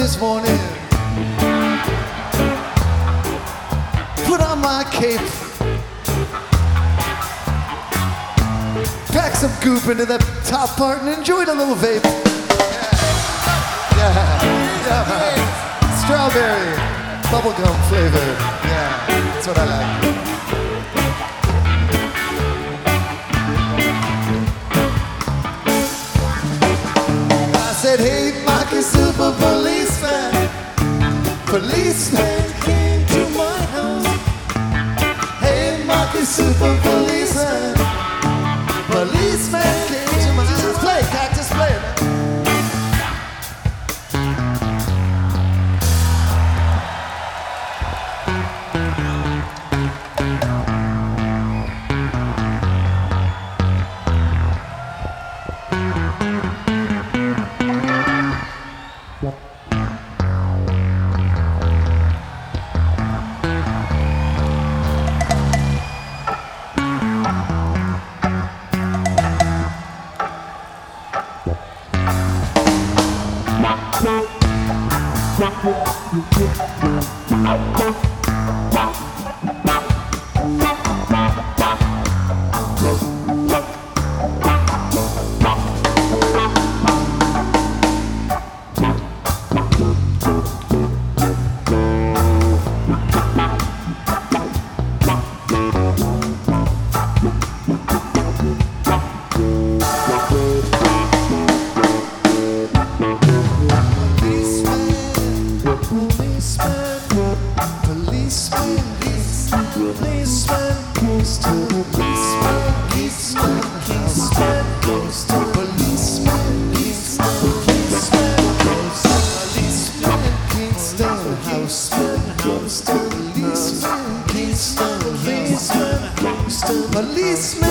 this morning, put on my cape, pack some goop into that top part, and enjoyed a little vape. Yeah, yeah, yeah. Strawberry, bubblegum flavor. Yeah, that's what I like. Policeman came to my house. Hey, Marky Super Thank you. policeman, gangster, policeman, gangster, policeman, gangster, policeman.